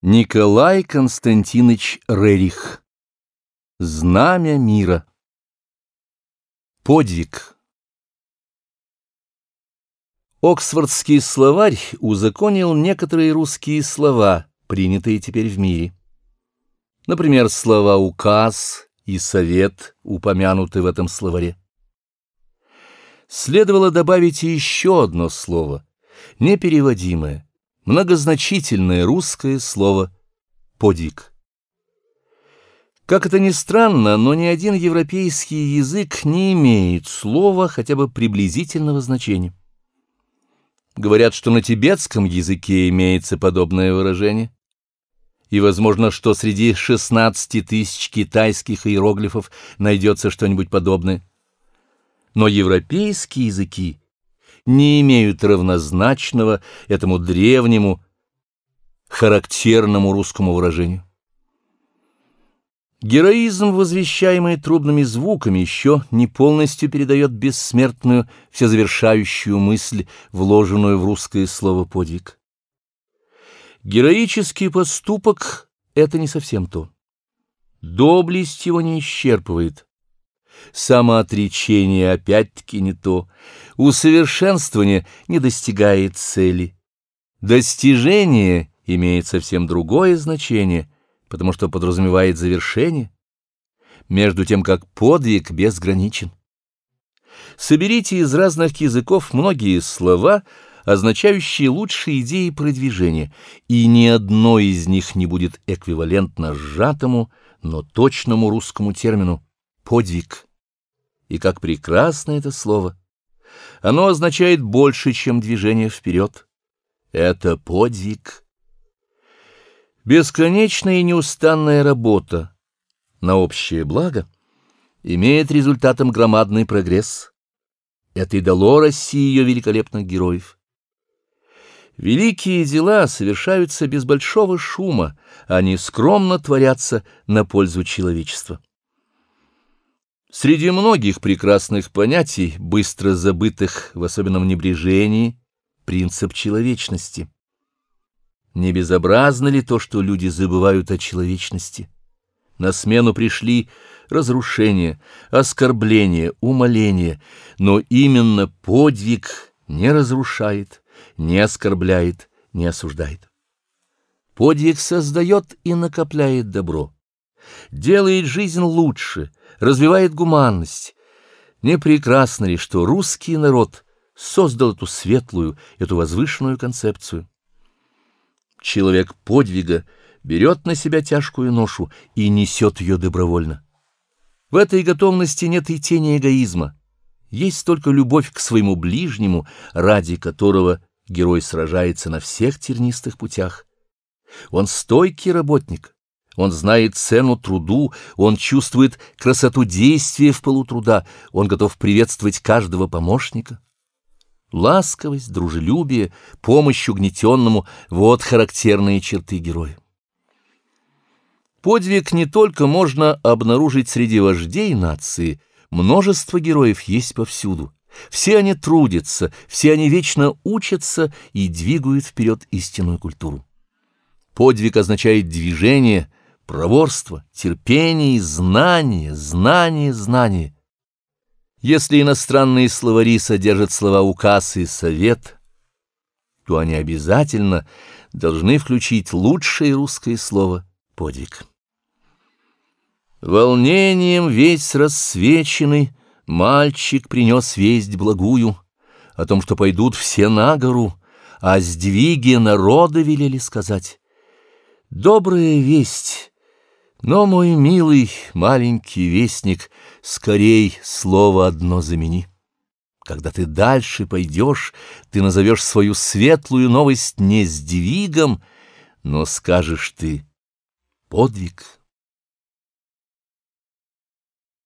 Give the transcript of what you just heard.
Николай Константинович Рерих Знамя мира Подвиг Оксфордский словарь узаконил некоторые русские слова, принятые теперь в мире. Например, слова «указ» и «совет» упомянуты в этом словаре. Следовало добавить еще одно слово, непереводимое, многозначительное русское слово «подвиг». Как это ни странно, но ни один европейский язык не имеет слова хотя бы приблизительного значения. Говорят, что на тибетском языке имеется подобное выражение. И возможно, что среди 16 тысяч китайских иероглифов найдется что-нибудь подобное. Но европейские языки не имеют равнозначного этому древнему, характерному русскому выражению. Героизм, возвещаемый трубными звуками, еще не полностью передает бессмертную, всезавершающую мысль, вложенную в русское слово «подвиг». Героический поступок — это не совсем то. Доблесть его не исчерпывает, Самоотречение опять-таки не то. Усовершенствование не достигает цели. Достижение имеет совсем другое значение, потому что подразумевает завершение, между тем как подвиг безграничен. Соберите из разных языков многие слова, означающие лучшие идеи продвижения, и ни одно из них не будет эквивалентно сжатому, но точному русскому термину «подвиг». И как прекрасно это слово! Оно означает больше, чем движение вперед. Это подвиг. Бесконечная и неустанная работа на общее благо имеет результатом громадный прогресс. Это и дало России ее великолепных героев. Великие дела совершаются без большого шума, они скромно творятся на пользу человечества. Среди многих прекрасных понятий, быстро забытых в особенном небрежении, принцип человечности. Не безобразно ли то, что люди забывают о человечности? На смену пришли разрушение, оскорбление, умоление, но именно подвиг не разрушает, не оскорбляет, не осуждает. Подвиг создает и накопляет добро, делает жизнь лучше — развивает гуманность. Не прекрасно ли, что русский народ создал эту светлую, эту возвышенную концепцию? Человек подвига берет на себя тяжкую ношу и несет ее добровольно. В этой готовности нет и тени эгоизма. Есть только любовь к своему ближнему, ради которого герой сражается на всех тернистых путях. Он стойкий работник, он знает цену труду, он чувствует красоту действия в полутруда, он готов приветствовать каждого помощника. Ласковость, дружелюбие, помощь угнетенному — вот характерные черты героя. Подвиг не только можно обнаружить среди вождей нации, множество героев есть повсюду. Все они трудятся, все они вечно учатся и двигают вперед истинную культуру. Подвиг означает движение — проворство, терпение знание, знание, знание. Если иностранные словари содержат слова «указ» и «совет», то они обязательно должны включить лучшее русское слово «подвиг». Волнением весь рассвеченный мальчик принес весть благую о том, что пойдут все на гору, а сдвиги народа велели сказать. Добрая весть но, мой милый маленький вестник, скорей слово одно замени. Когда ты дальше пойдешь, ты назовешь свою светлую новость не сдвигом, но скажешь ты подвиг.